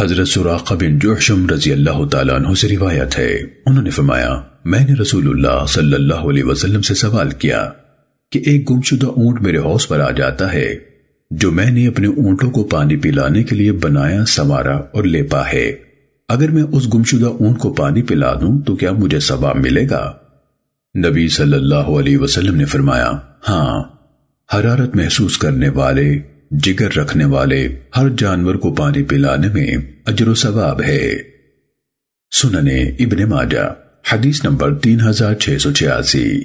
حضرت سراقہ بن جوحشم رضی اللہ تعالیٰ عنہ سے روایت ہے۔ انہوں نے فرمایا، میں نے رسول اللہ صلی اللہ علیہ وسلم سے سوال کیا کہ ایک گمشدہ اونٹ میرے حوض پر آ جاتا ہے، جو میں نے اپنے اونٹوں کو پانی پلانے کے لیے بنایا سوارا اور لیپا ہے۔ اگر میں اس گمشدہ اونٹ کو پانی پلا دوں تو کیا مجھے ثواب ملے گا؟ نبی صلی اللہ علیہ وسلم نے فرمایا ہاں حرارت محسوس کرنے والے جگر رکھنے والے ہر جانور کو پانی پلانے میں اجر و ثواب ہے۔ سننے ابن ماجہ، حدیث نمبر تین ہزار چھ سو چھیاسی۔